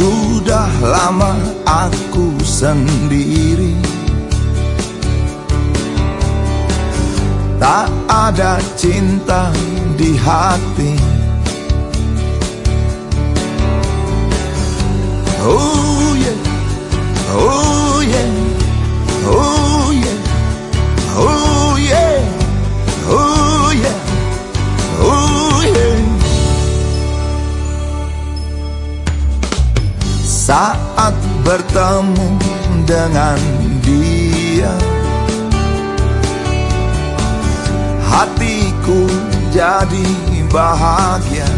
Sudah lama aku sendiri. Tak ada cinta di hati. Oh Saat bertemu dengan dia Hatiku jadi bahagia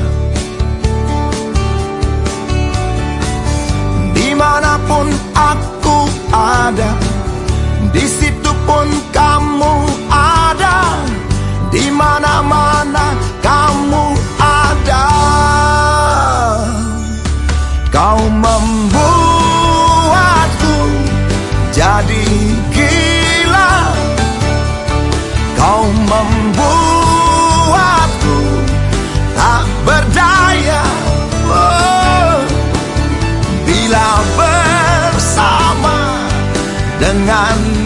membuatku jadi gila. Kau membuatku tak berdaya. Oh, Bila bersama dengan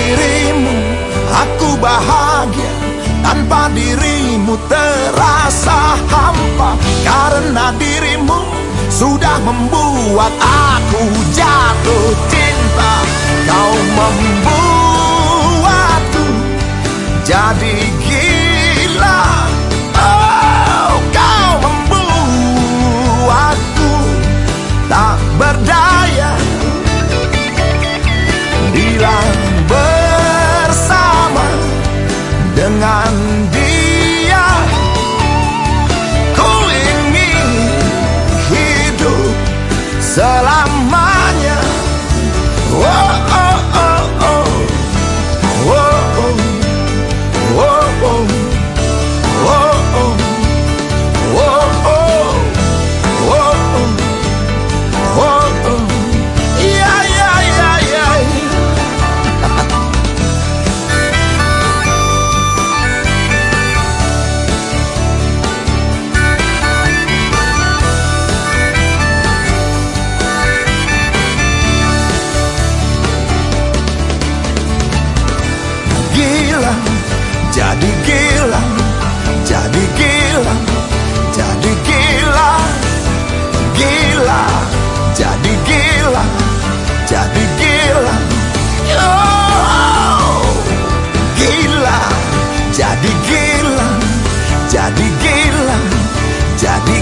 dirimu. Aku bahagia Tanpa dirimu terasa hampa. Karena dirimu sudah membuat aku jatuh cinta. Kau membuatku selamanya jadi gila jadi